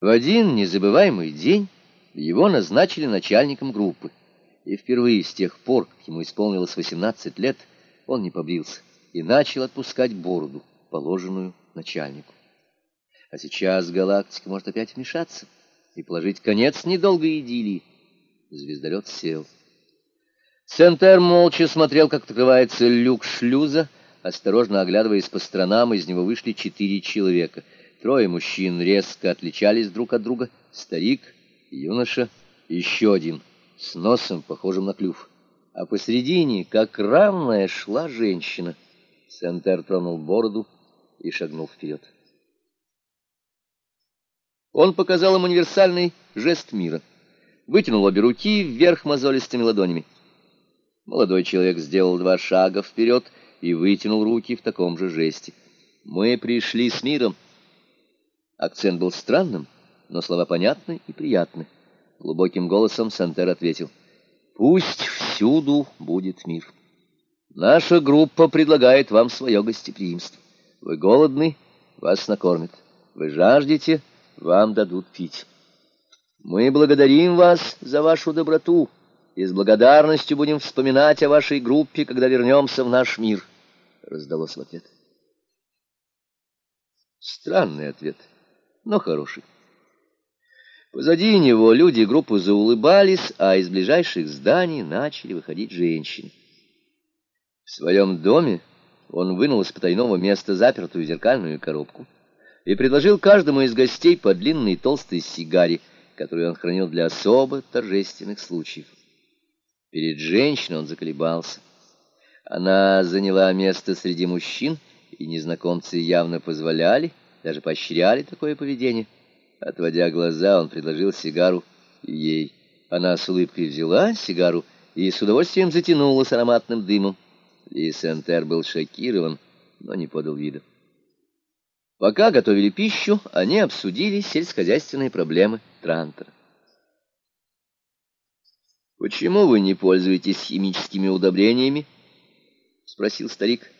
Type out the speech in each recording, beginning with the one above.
В один незабываемый день его назначили начальником группы. И впервые с тех пор, как ему исполнилось 18 лет, он не побрился и начал отпускать бороду, положенную начальнику. А сейчас галактика может опять вмешаться и положить конец недолгой идиллии. Звездолет сел. Сентер молча смотрел, как открывается люк шлюза. Осторожно оглядываясь по сторонам, из него вышли четыре человека. Трое мужчин резко отличались друг от друга. Старик, юноша еще один, с носом, похожим на клюв. А посередине, как равная, шла женщина. Сентер тронул бороду и шагнул вперед. Он показал им универсальный жест мира. Вытянул обе руки вверх мозолистыми ладонями. Молодой человек сделал два шага вперед и вытянул руки в таком же жесте. «Мы пришли с миром». Акцент был странным, но слова понятны и приятны. Глубоким голосом Сантер ответил. «Пусть всюду будет мир. Наша группа предлагает вам свое гостеприимство. Вы голодны, вас накормят. Вы жаждете, вам дадут пить. Мы благодарим вас за вашу доброту и с благодарностью будем вспоминать о вашей группе, когда вернемся в наш мир, — раздалось в ответ. Странный ответ, но хороший. Позади него люди группы заулыбались, а из ближайших зданий начали выходить женщины. В своем доме он вынул из потайного места запертую зеркальную коробку и предложил каждому из гостей по длинной толстой сигаре, которую он хранил для особо торжественных случаев. Перед женщиной он заколебался. Она заняла место среди мужчин, и незнакомцы явно позволяли, даже поощряли такое поведение. Отводя глаза, он предложил сигару ей. Она с улыбкой взяла сигару и с удовольствием затянула с ароматным дымом. Ли Сентер был шокирован, но не подал вида. Пока готовили пищу, они обсудили сельскохозяйственные проблемы Трантера. «Почему вы не пользуетесь химическими удобрениями?» — спросил старик.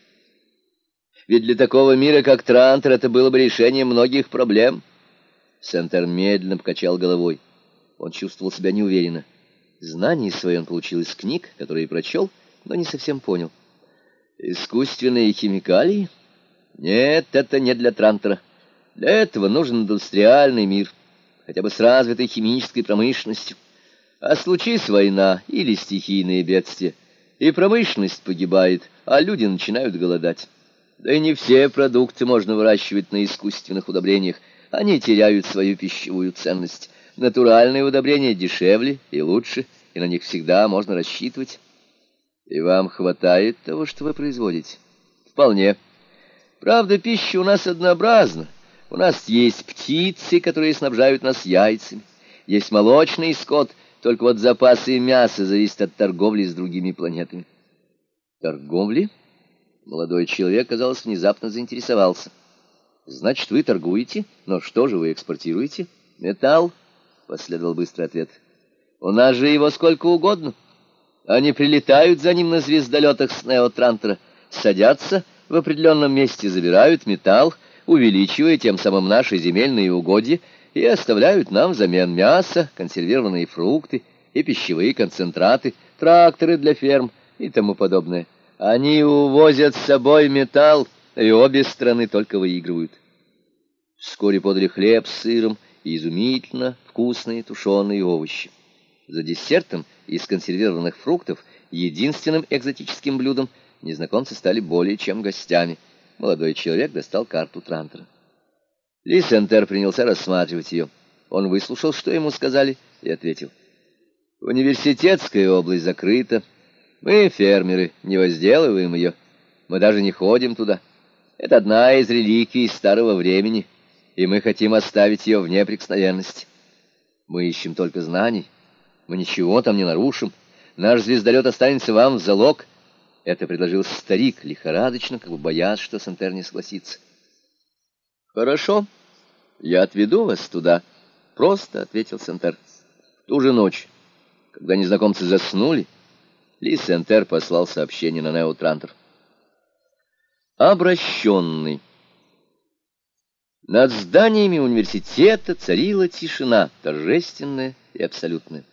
«Ведь для такого мира, как Трантер, это было бы решением многих проблем». Сентер медленно покачал головой. Он чувствовал себя неуверенно. Знания свои он получил из книг, которые прочел, но не совсем понял. «Искусственные химикалии?» Нет, это не для Трантера. Для этого нужен индустриальный мир, хотя бы с развитой химической промышленностью. А случись война или стихийные бедствия, и промышленность погибает, а люди начинают голодать. Да и не все продукты можно выращивать на искусственных удобрениях, они теряют свою пищевую ценность. Натуральные удобрения дешевле и лучше, и на них всегда можно рассчитывать. И вам хватает того, что вы производите? Вполне. Правда, пища у нас однообразна. У нас есть птицы, которые снабжают нас яйцами. Есть молочный скот, только вот запасы мяса зависят от торговли с другими планетами. Торговли? Молодой человек, казалось, внезапно заинтересовался. Значит, вы торгуете? Но что же вы экспортируете? Металл, последовал быстрый ответ. У нас же его сколько угодно. Они прилетают за ним на звездолетах с Неотрантера, садятся в определенном месте забирают металл, увеличивая тем самым наши земельные угодья, и оставляют нам взамен мясо, консервированные фрукты и пищевые концентраты, тракторы для ферм и тому подобное. Они увозят с собой металл, и обе страны только выигрывают. Вскоре подали хлеб с сыром и изумительно вкусные тушеные овощи. За десертом из консервированных фруктов единственным экзотическим блюдом – незнакомцы стали более чем гостями. Молодой человек достал карту Трантера. Ли Сентер принялся рассматривать ее. Он выслушал, что ему сказали, и ответил. «Университетская область закрыта. Мы, фермеры, не возделываем ее. Мы даже не ходим туда. Это одна из реликвий старого времени, и мы хотим оставить ее в неприкосновенности. Мы ищем только знаний. Мы ничего там не нарушим. Наш звездолет останется вам в залог, это предложил старик, лихорадочно, как бы боясь, что Сантер не согласится. «Хорошо, я отведу вас туда», — просто ответил Сантер. Ту же ночь, когда незнакомцы заснули, Ли Сентер послал сообщение на Неотрантер. «Обращенный». Над зданиями университета царила тишина, торжественная и абсолютная.